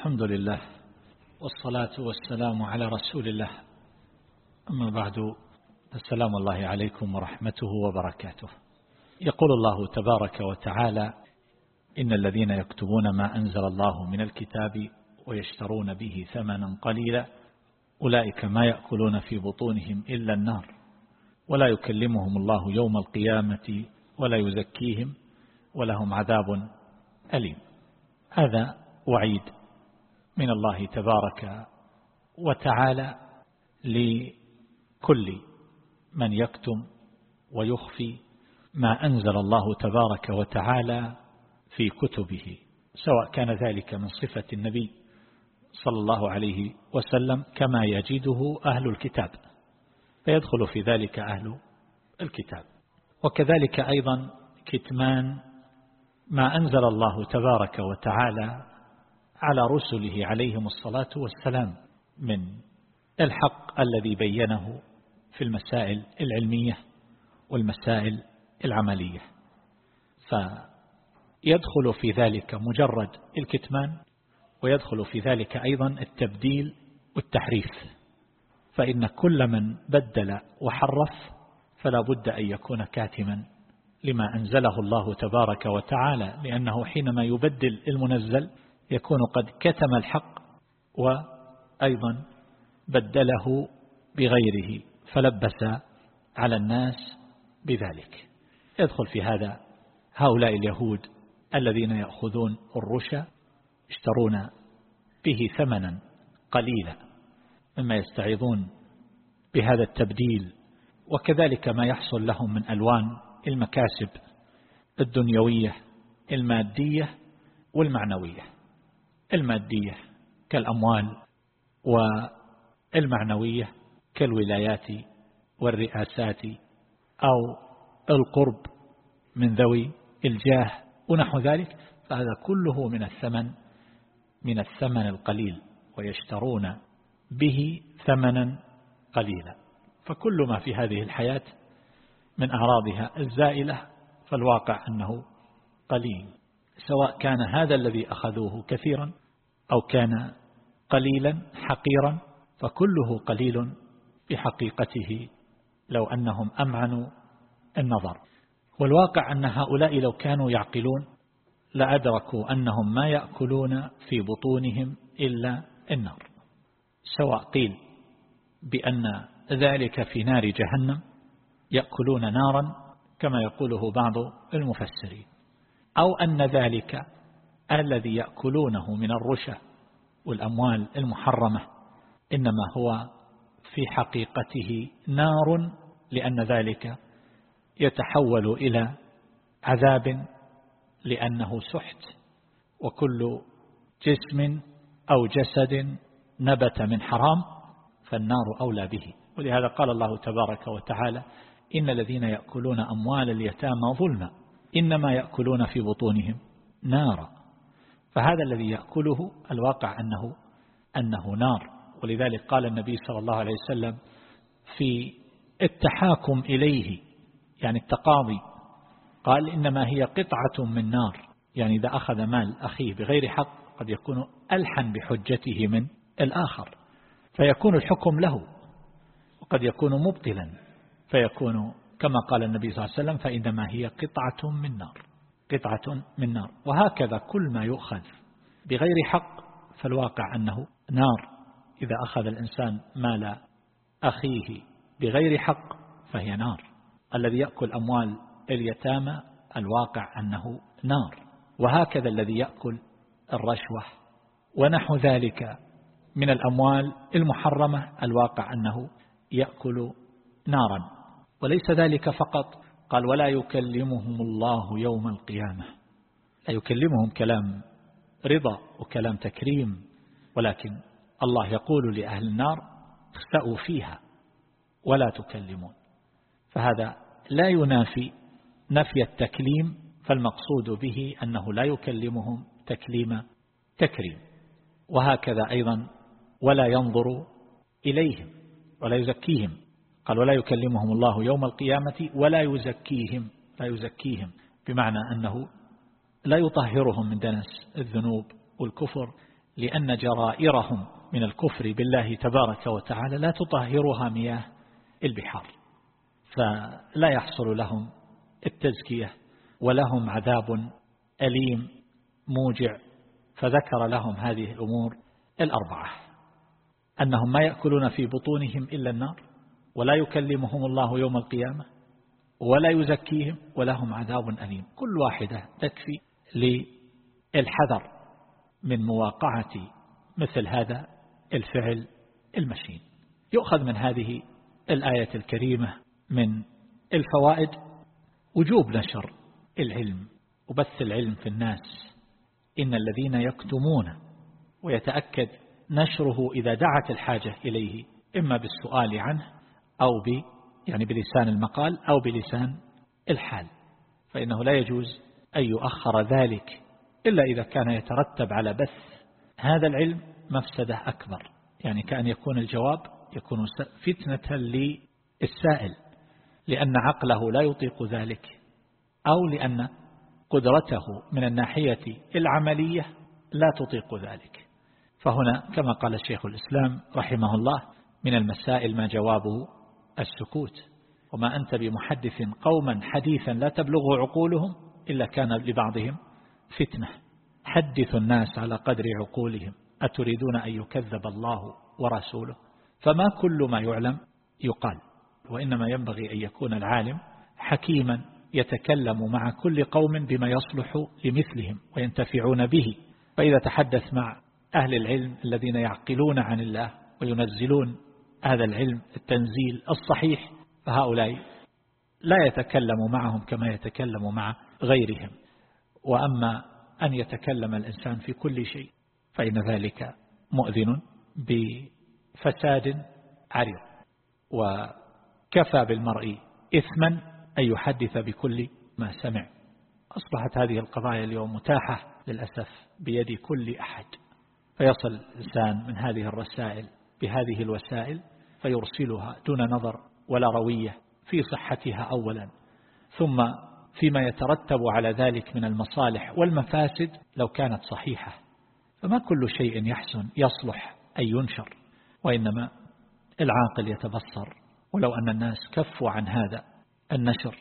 الحمد لله والصلاة والسلام على رسول الله. أما بعد السلام الله عليكم ورحمته وبركاته. يقول الله تبارك وتعالى إن الذين يكتبون ما أنزل الله من الكتاب ويشترون به ثمنا قليلا أولئك ما يأكلون في بطونهم إلا النار ولا يكلمهم الله يوم القيامة ولا يزكيهم ولهم عذاب أليم. هذا وعيد من الله تبارك وتعالى لكل من يكتم ويخفي ما أنزل الله تبارك وتعالى في كتبه سواء كان ذلك من صفة النبي صلى الله عليه وسلم كما يجده أهل الكتاب فيدخل في ذلك أهل الكتاب. وكذلك أيضا كتمان ما أنزل الله تبارك وتعالى على رسله عليهم الصلاة والسلام من الحق الذي بينه في المسائل العلمية والمسائل العملية. فيدخل في ذلك مجرد الكتمان ويدخل في ذلك أيضا التبديل والتحريف. فإن كل من بدل وحرف فلا بد أن يكون كاتما لما أنزله الله تبارك وتعالى لأنه حينما يبدل المنزل يكون قد كتم الحق وأيضا بدله بغيره فلبس على الناس بذلك. يدخل في هذا هؤلاء اليهود الذين يأخذون الرشا يشترون به ثمنا قليلا مما يستعيضون بهذا التبديل وكذلك ما يحصل لهم من ألوان المكاسب الدنيوية المادية والمعنوية. المادية كالأموال والمعنوية كالولايات والرئاسات أو القرب من ذوي الجاه ونحو ذلك فهذا كله من الثمن من الثمن القليل ويشترون به ثمنا قليلا. فكل ما في هذه الحياة من أعراضها الزائلة فالواقع أنه قليل. سواء كان هذا الذي أخذوه كثيرا أو كان قليلا حقيرا فكله قليل بحقيقته لو أنهم أمعنوا النظر. والواقع أن هؤلاء لو كانوا يعقلون لأدركوا أنهم ما يأكلون في بطونهم إلا النار. سواء قيل بأن ذلك في نار جهنم يأكلون نارا كما يقوله بعض المفسرين أو أن ذلك الذي يأكلونه من الرشا والأموال المحرمة إنما هو في حقيقته نار لأن ذلك يتحول إلى عذاب لأنه سحت وكل جسم أو جسد نبت من حرام فالنار أولى به. ولهذا قال الله تبارك وتعالى إن الذين يأكلون أموال اليتامى ظلما إنما يأكلون في بطونهم نارا. فهذا الذي يأكله الواقع أنه, أنه نار. ولذلك قال النبي صلى الله عليه وسلم في التحاكم إليه يعني التقاضي قال إنما هي قطعة من نار. يعني إذا أخذ مال أخيه بغير حق قد يكون ألحن بحجته من الآخر. فيكون الحكم له وقد يكون مبطلا. فيكون كما قال النبي صلى الله عليه وسلم فإنما هي قطعة من نار. قطعة من نار. وهكذا كل ما يؤخذ بغير حق فالواقع أنه نار. إذا أخذ الإنسان مال أخيه بغير حق فهي نار. الذي يأكل أموال اليتامى الواقع أنه نار. وهكذا الذي يأكل الرشوة. ونحو ذلك من الأموال المحرمة الواقع أنه يأكل نارا. وليس ذلك فقط قال ولا يكلمهم الله يوم القيامة. لا يكلمهم كلام رضا وكلام تكريم ولكن الله يقول لأهل النار اخسأوا فيها ولا تكلمون. فهذا لا ينافي نفي التكليم فالمقصود به أنه لا يكلمهم تكليم تكريم. وهكذا أيضا ولا ينظر إليهم ولا يزكيهم. قال ولا يكلمهم الله يوم القيامة ولا يزكيهم. لا يزكيهم. بمعنى أنه لا يطهرهم من دنس الذنوب والكفر لأن جرائرهم من الكفر بالله تبارك وتعالى لا تطهرها مياه البحار. فلا يحصل لهم التزكية ولهم عذاب أليم موجع. فذكر لهم هذه الأمور الأربعة أنهم ما يأكلون في بطونهم إلا النار. ولا يكلمهم الله يوم القيامة ولا يزكيهم ولهم عذاب أليم. كل واحدة تكفي للحذر من مواقعة مثل هذا الفعل المشين. يؤخذ من هذه الآية الكريمة من الفوائد وجوب نشر العلم وبث العلم في الناس. إن الذين يكتمون ويتأكد نشره إذا دعت الحاجة إليه إما بالسؤال عنه أو ب يعني بلسان المقال أو بلسان الحال. فإنه لا يجوز أن يؤخر ذلك إلا إذا كان يترتب على بث هذا العلم مفسدة أكبر. يعني كأن يكون الجواب يكون فتنة للسائل لأن عقله لا يطيق ذلك أو لأن قدرته من الناحية العملية لا تطيق ذلك. فهنا كما قال الشيخ الإسلام رحمه الله من المسائل ما جوابه السكوت. وما أنت بمحدث قوما حديثا لا تبلغ عقولهم إلا كان لبعضهم فتنة. حدث الناس على قدر عقولهم. أتريدون أن يكذب الله ورسوله؟ فما كل ما يعلم يقال. وإنما ينبغي أن يكون العالم حكيما يتكلم مع كل قوم بما يصلح لمثلهم وينتفعون به. فإذا تحدث مع أهل العلم الذين يعقلون عن الله وينزلون هذا العلم التنزيل الصحيح فهؤلاء لا يتكلم معهم كما يتكلم مع غيرهم. وأما أن يتكلم الإنسان في كل شيء فإن ذلك مؤذن بفساد عريض. وكفى بالمرء إثما أن يحدث بكل ما سمع. أصبحت هذه القضايا اليوم متاحة للأسف بيد كل أحد. فيصل الإنسان من هذه الرسائل بهذه الوسائل فيرسلها دون نظر ولا روية في صحتها أولا. ثم فيما يترتب على ذلك من المصالح والمفاسد لو كانت صحيحة. فما كل شيء يحسن يصلح أن ينشر وإنما العاقل يتبصر. ولو أن الناس كفوا عن هذا النشر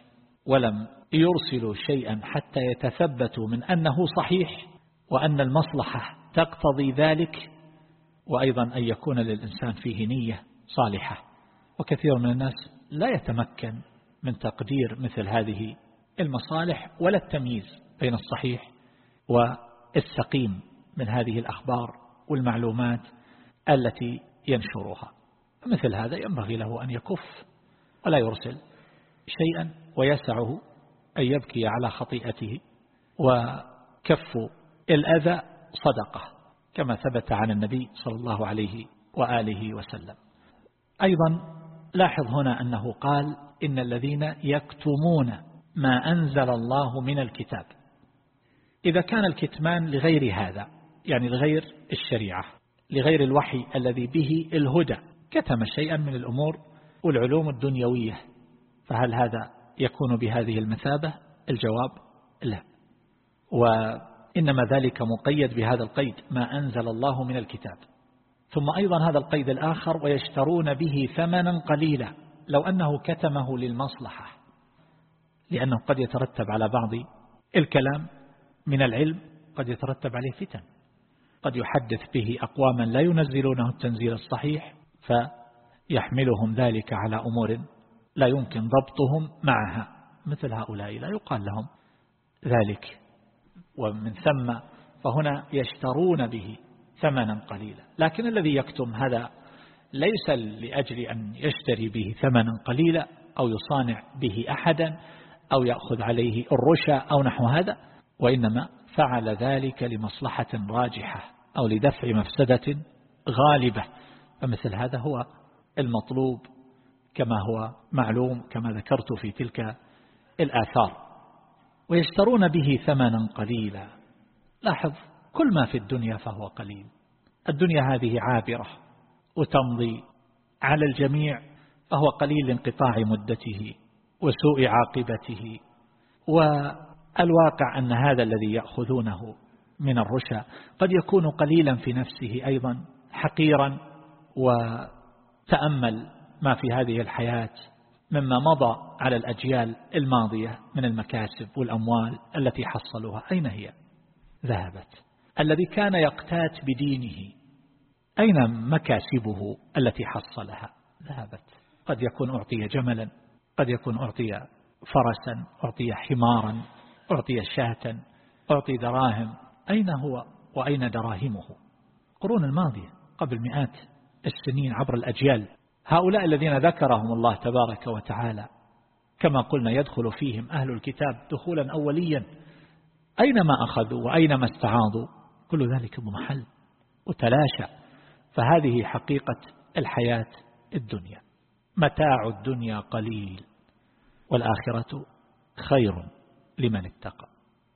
ولم يرسلوا شيئا حتى يتثبتوا من أنه صحيح وأن المصلحة تقتضي ذلك وأيضا أن يكون للإنسان فيه نية صالحة. وكثير من الناس لا يتمكن من تقدير مثل هذه المصالح ولا التمييز بين الصحيح والسقيم من هذه الأخبار والمعلومات التي ينشرها. مثل هذا ينبغي له أن يكف ولا يرسل شيئا ويسعه أن يبكي على خطيئته وكف الأذى صدقة كما ثبت عن النبي صلى الله عليه وآله وسلم. أيضا لاحظ هنا أنه قال إن الذين يكتمون ما أنزل الله من الكتاب. إذا كان الكتمان لغير هذا يعني لغير الشريعة لغير الوحي الذي به الهدى كتم شيئا من الأمور والعلوم الدنيوية فهل هذا يكون بهذه المثابة؟ الجواب لا. وإنما ذلك مقيد بهذا القيد ما أنزل الله من الكتاب. ثم أيضا هذا القيد الآخر ويشترون به ثمنا قليلا لو أنه كتمه للمصلحة لأنه قد يترتب على بعض الكلام من العلم قد يترتب عليه فتن. قد يحدث به أقواما لا ينزلونه التنزيل الصحيح فيحملهم ذلك على أمور لا يمكن ضبطهم معها. مثل هؤلاء لا يقال لهم ذلك. ومن ثم فهنا يشترون به. ثمنا قليلا. لكن الذي يكتم هذا ليس لأجل أن يشتري به ثمنا قليلا أو يصانع به أحدا أو يأخذ عليه الرشا أو نحو هذا وإنما فعل ذلك لمصلحة راجحة أو لدفع مفسدة غالبة. فمثل هذا هو المطلوب كما هو معلوم كما ذكرت في تلك الآثار. ويشترون به ثمنا قليلا. لاحظ كل ما في الدنيا فهو قليل. الدنيا هذه عابرة وتمضي على الجميع فهو قليل لانقطاع مدته وسوء عاقبته. والواقع أن هذا الذي يأخذونه من الرشا قد يكون قليلا في نفسه أيضا حقيرا وتأمل ما في هذه الحياة مما مضى على الأجيال الماضية من المكاسب والأموال التي حصلوها. أين هي؟ ذهبت. الذي كان يقتات بدينه. أين مكاسبه التي حصلها؟ ذهبت. قد يكون أعطي جملا قد يكون أعطي فرسا أعطي حمارا أعطي شاة أعطي دراهم. أين هو وأين دراهمه؟ قرون الماضية قبل مئات السنين عبر الأجيال. هؤلاء الذين ذكرهم الله تبارك وتعالى كما قلنا يدخل فيهم أهل الكتاب دخولا أوليا. أينما أخذوا وأينما استعاضوا؟ كل ذلك بمحل وتلاشى فهذه حقيقة الحياة الدنيا. متاع الدنيا قليل والآخرة خير لمن اتقى.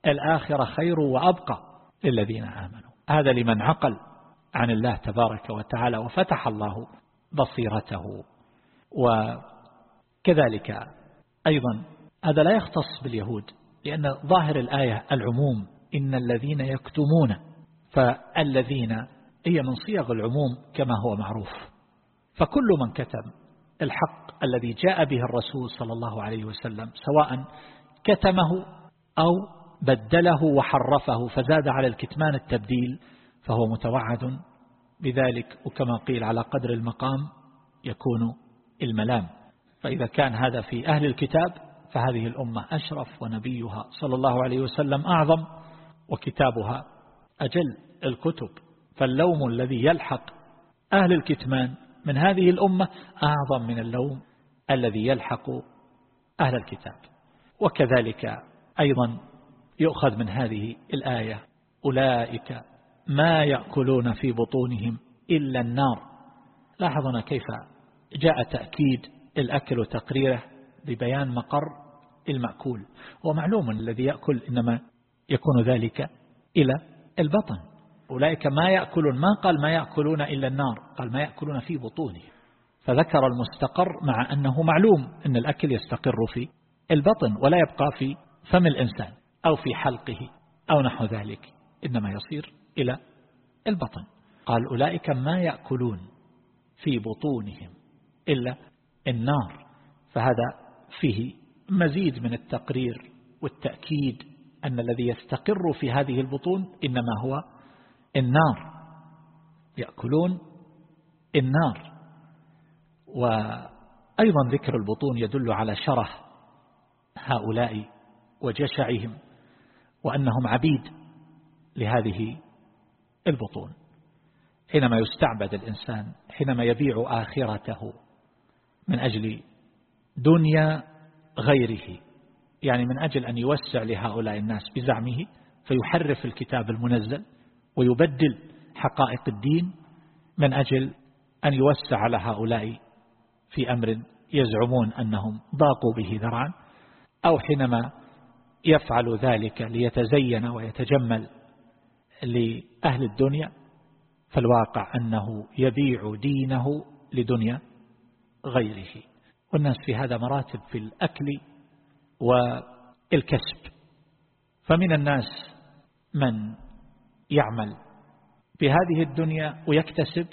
الآخرة خير وأبقى للذين آمنوا. هذا لمن عقل عن الله تبارك وتعالى وفتح الله بصيرته. وكذلك أيضا هذا لا يختص باليهود لأن ظاهر الآية العموم إن الذين يكتمون فالذين هي من صيغ العموم كما هو معروف. فكل من كتم الحق الذي جاء به الرسول صلى الله عليه وسلم سواء كتمه أو بدله وحرفه فزاد على الكتمان التبديل فهو متوعد بذلك وكما قيل على قدر المقام يكون الملام. فإذا كان هذا في أهل الكتاب فهذه الأمة أشرف ونبيها صلى الله عليه وسلم أعظم وكتابها أجل الكتب فاللوم الذي يلحق أهل الكتمان من هذه الأمة أعظم من اللوم الذي يلحق أهل الكتاب. وكذلك أيضا يؤخذ من هذه الآية أولئك ما يأكلون في بطونهم إلا النار. لاحظنا كيف جاء تأكيد الأكل وتقريره ببيان مقر المأكول. ومعلوم الذي يأكل إنما يكون ذلك إلى البطن. أولئك ما يأكلون ما قال ما يأكلون إلا النار قال ما يأكلون في بطونه. فذكر المستقر مع أنه معلوم أن الأكل يستقر في البطن ولا يبقى في فم الإنسان أو في حلقه أو نحو ذلك إنما يصير إلى البطن. قال أولئك ما يأكلون في بطونهم إلا النار. فهذا فيه مزيد من التقرير والتأكيد أن الذي يستقر في هذه البطون إنما هو النار. يأكلون النار. وأيضا ذكر البطون يدل على شره هؤلاء وجشعهم وأنهم عبيد لهذه البطون. حينما يستعبد الإنسان حينما يبيع آخرته من أجل دنيا غيره يعني من أجل أن يوسع لهؤلاء الناس بزعمه فيحرف الكتاب المنزل ويبدل حقائق الدين من أجل أن يوسع على هؤلاء في أمر يزعمون أنهم ضاقوا به ذرعا أو حينما يفعل ذلك ليتزين ويتجمل لأهل الدنيا فالواقع أنه يبيع دينه لدنيا غيره. والناس في هذا مراتب في الأكل والكسب. فمن الناس من يعمل بهذه الدنيا ويكتسب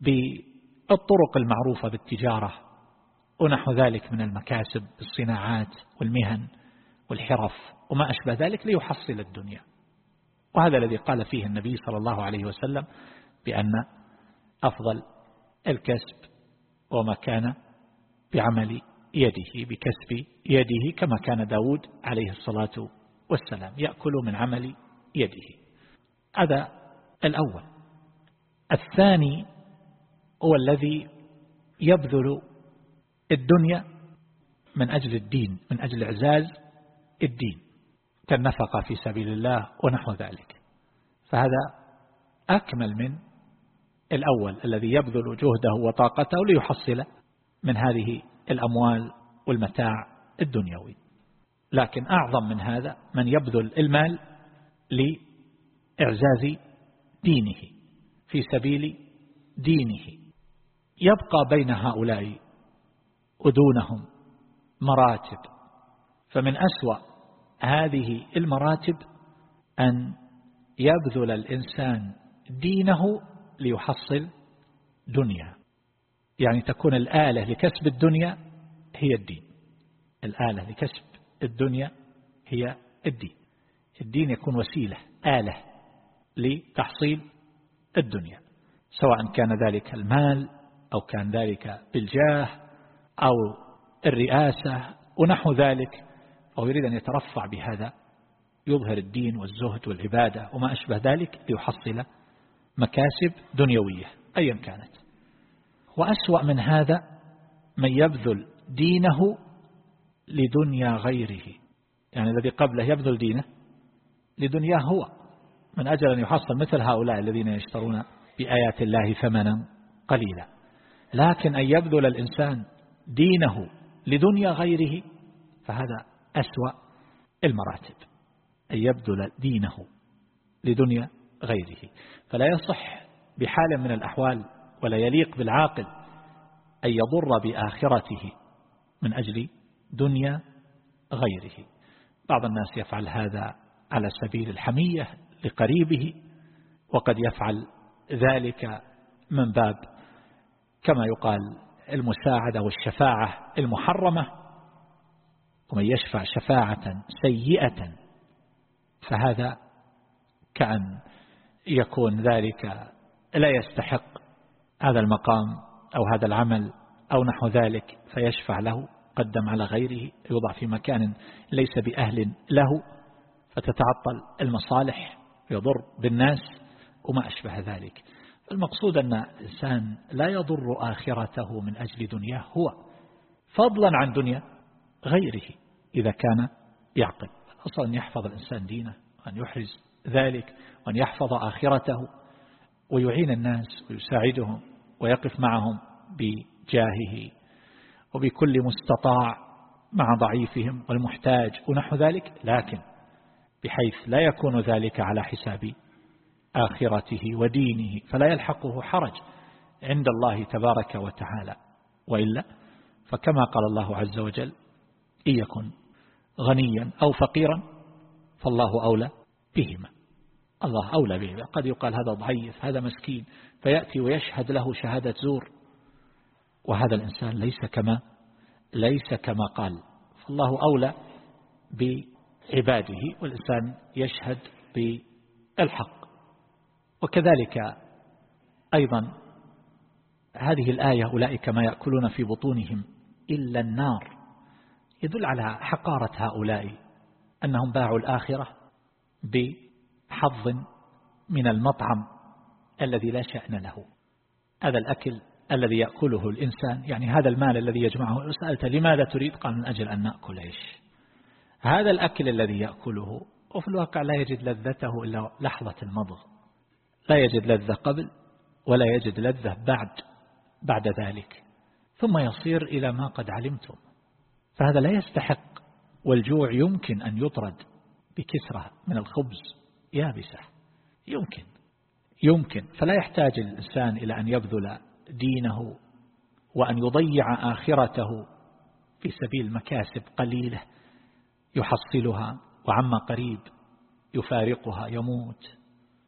بالطرق المعروفة بالتجارة ونحو ذلك من المكاسب الصناعات والمهن والحرف وما أشبه ذلك ليحصل الدنيا. وهذا الذي قال فيه النبي صلى الله عليه وسلم بأن أفضل الكسب وما كان بعمل يده بكسب يده كما كان داود عليه الصلاة والسلام يأكل من عمل يده. هذا الأول. الثاني هو الذي يبذل الدنيا من أجل الدين من أجل إعزاز الدين. كالنفقة في سبيل الله ونحو ذلك. فهذا أكمل من الأول الذي يبذل جهده وطاقته ليحصل من هذه الأموال والمتاع الدنيوي. لكن أعظم من هذا من يبذل المال لإعزاز دينه في سبيل دينه. يبقى بين هؤلاء ودونهم مراتب. فمن أسوأ هذه المراتب أن يبذل الإنسان دينه ليحصل دنيا. يعني تكون الآلة لكسب الدنيا هي الدين. الآلة لكسب الدنيا هي الدين. الدين يكون وسيلة آلة لتحصيل الدنيا. سواء كان ذلك المال أو كان ذلك بالجاه أو الرئاسة ونحو ذلك أو يريد أن يترفع بهذا. يظهر الدين والزهد والعبادة وما أشبه ذلك ليحصل مكاسب دنيوية أيا كانت. وأسوأ من هذا من يبذل دينه لدنيا غيره. يعني الذي قبله يبذل دينه لدنياه هو. من أجل أن يحصل مثل هؤلاء الذين يشترون بآيات الله ثمنا قليلا. لكن أن يبذل الإنسان دينه لدنيا غيره فهذا أسوأ المراتب. أن يبذل دينه لدنيا غيره. فلا يصح بحال من الأحوال ولا يليق بالعاقل أن يضر بآخرته من أجل دنيا غيره. بعض الناس يفعل هذا على سبيل الحمية لقريبه وقد يفعل ذلك من باب كما يقال المساعدة والشفاعة المحرمة ومن يشفع شفاعة سيئة فهذا كأن يكون ذلك لا يستحق هذا المقام أو هذا العمل أو نحو ذلك فيشفع له قدم على غيره يوضع في مكان ليس بأهل له فتتعطل المصالح يضر بالناس وما أشبه ذلك. المقصود أن الإنسان لا يضر آخرته من أجل دنياه هو فضلا عن دنيا غيره إذا كان يعقل. أصلا أن يحفظ الإنسان دينه وأن يحرز ذلك وأن يحفظ آخرته ويعين الناس ويساعدهم ويقف معهم بجاهه وبكل مستطاع مع ضعيفهم والمحتاج ونحو ذلك لكن بحيث لا يكون ذلك على حساب آخرته ودينه فلا يلحقه حرج عند الله تبارك وتعالى. وإلا فكما قال الله عز وجل إن يكن غنيا أو فقيرا فالله أولى بهما. الله أولى بهما قد يقال هذا ضعيف هذا مسكين. فيأتي ويشهد له شهادة زور. وهذا الإنسان ليس كما ليس كما قال. فالله أولى بعباده والإنسان يشهد بالحق. وكذلك أيضا هذه الآية أولئك ما يأكلون في بطونهم إلا النار يدل على حقارة هؤلاء أنهم باعوا الآخرة بحظ من المطعم الذي لا شأن له. هذا الأكل الذي يأكله الإنسان يعني هذا المال الذي يجمعه. سألت لماذا تريد؟ قال من أجل أن نأكل إيش؟ هذا الأكل الذي يأكله وفي الواقع لا يجد لذته إلا لحظة المضغ. لا يجد لذة قبل ولا يجد لذة بعد بعد ذلك. ثم يصير إلى ما قد علمتم. فهذا لا يستحق والجوع يمكن أن يطرد بكسرة من الخبز. يابسة. يمكن. يمكن. فلا يحتاج الإنسان إلى أن يبذل دينه وأن يضيع آخرته في سبيل مكاسب قليلة يحصلها وعما قريب يفارقها يموت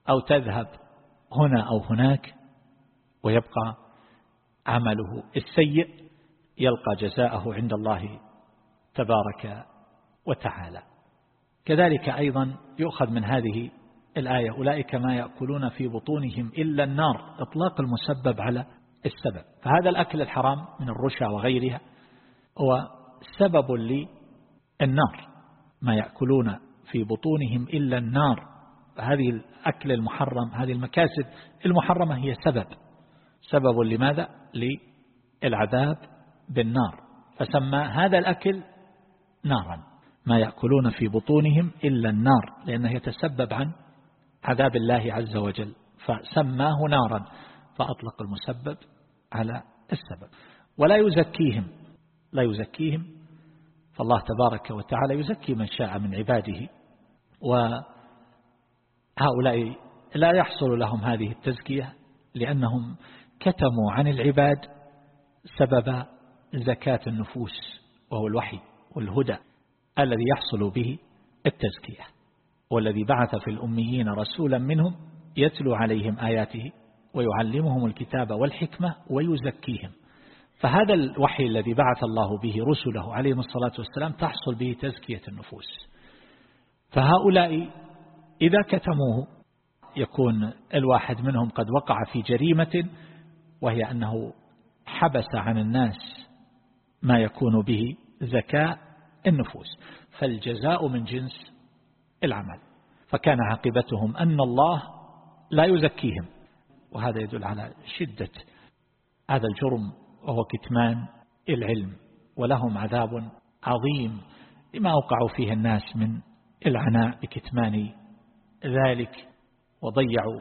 أو تذهب هنا أو هناك ويبقى عمله السيء يلقى جزاءه عند الله تبارك وتعالى. كذلك أيضا يؤخذ من هذه الآية أولئك ما يأكلون في بطونهم إلا النار إطلاق المسبب على السبب. فهذا الأكل الحرام من الرشا وغيرها هو سبب للنار. ما يأكلون في بطونهم إلا النار. هذه الأكل المحرم هذه المكاسب المحرمة هي سبب. سبب لماذا؟ للعذاب بالنار. فسمى هذا الأكل نارا. ما يأكلون في بطونهم إلا النار لأنه يتسبب عن عذاب الله عز وجل. فسماه نارا فأطلق المسبب على السبب. ولا يزكيهم لا يزكيهم فالله تبارك وتعالى يزكي من شاء من عباده. وهؤلاء لا يحصل لهم هذه التزكية لأنهم كتموا عن العباد سبب زكاة النفوس وهو الوحي والهدى. الذي يحصل به التزكية والذي بعث في الأميين رسولا منهم يتلو عليهم آياته ويعلمهم الكتاب والحكمة ويزكيهم. فهذا الوحي الذي بعث الله به رسله عليهم الصلاة والسلام تحصل به تزكية النفوس. فهؤلاء إذا كتموه يكون الواحد منهم قد وقع في جريمة وهي أنه حبس عن الناس ما يكون به زكاء النفوس. فالجزاء من جنس العمل. فكان عاقبتهم أن الله لا يزكيهم. وهذا يدل على شدة هذا الجرم وهو كتمان العلم. ولهم عذاب عظيم لما أوقعوا فيه الناس من العناء بكتمان ذلك. وضيعوا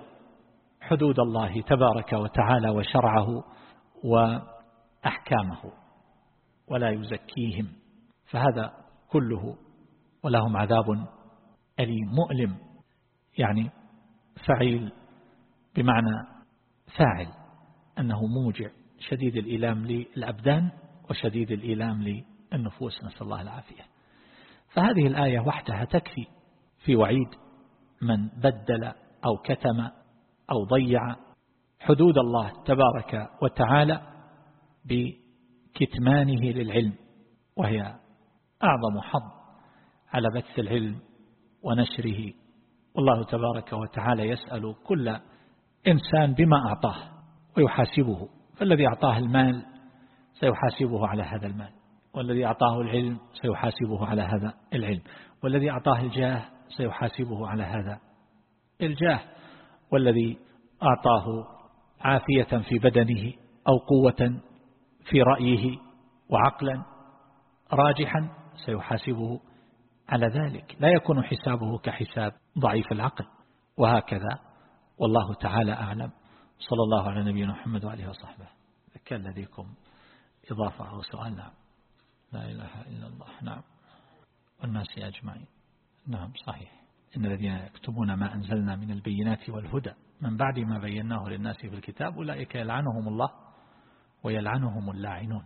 حدود الله تبارك وتعالى وشرعه وأحكامه. ولا يزكيهم. فهذا كله ولهم عذاب أليم مؤلم يعني فعيل بمعنى فاعل أنه موجع شديد الإيلام للأبدان وشديد الإيلام للنفوس نسأل الله العافية. فهذه الآية وحدها تكفي في وعيد من بدل أو كتم أو ضيع حدود الله تبارك وتعالى بكتمانه للعلم وهي أعظم حظ على بث العلم ونشره. والله تبارك وتعالى يسأل كل إنسان بما أعطاه ويحاسبه. فالذي أعطاه المال سيحاسبه على هذا المال. والذي أعطاه العلم سيحاسبه على هذا العلم. والذي أعطاه الجاه سيحاسبه على هذا الجاه. والذي أعطاه عافية في بدنه أو قوة في رأيه وعقلا راجحا سيحاسبه على ذلك. لا يكون حسابه كحساب ضعيف العقل. وهكذا والله تعالى أعلم. صلى الله على نبينا محمد وعليه وصحبه. كان لديكم إضافة أو سؤال. نعم. لا إله إلا الله. نعم. والناس أجمعين. نعم صحيح. إن الذين يكتبون ما أنزلنا من البينات والهدى من بعد ما بيناه للناس في الكتاب أولئك يلعنهم الله ويلعنهم اللاعنون.